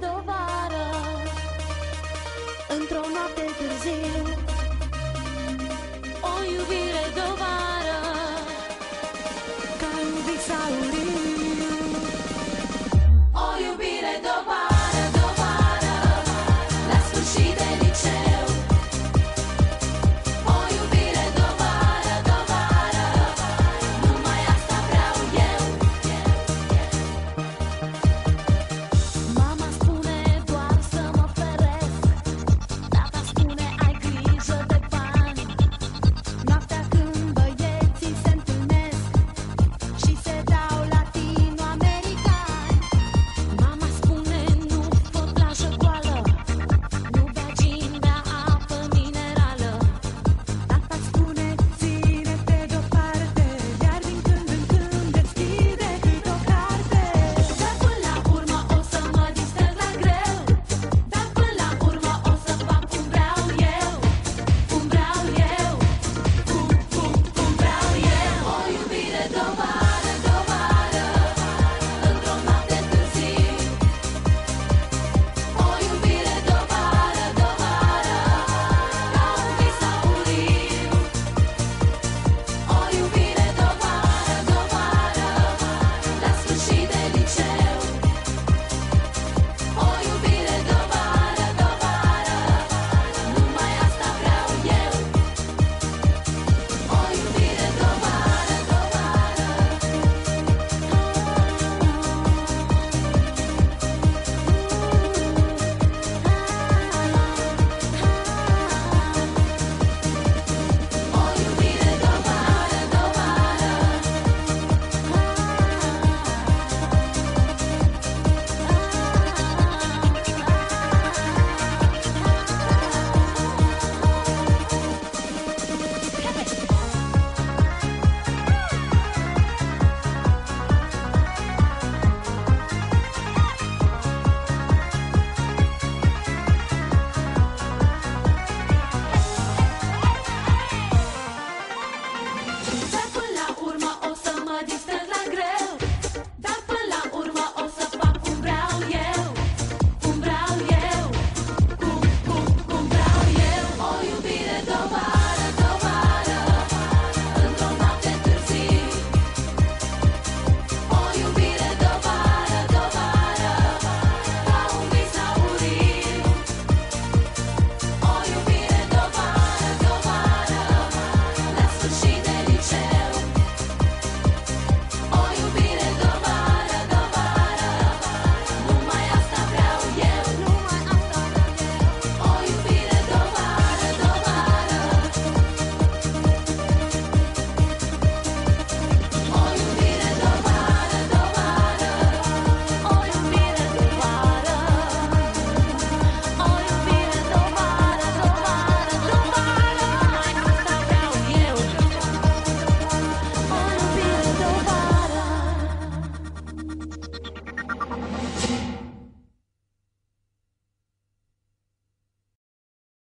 de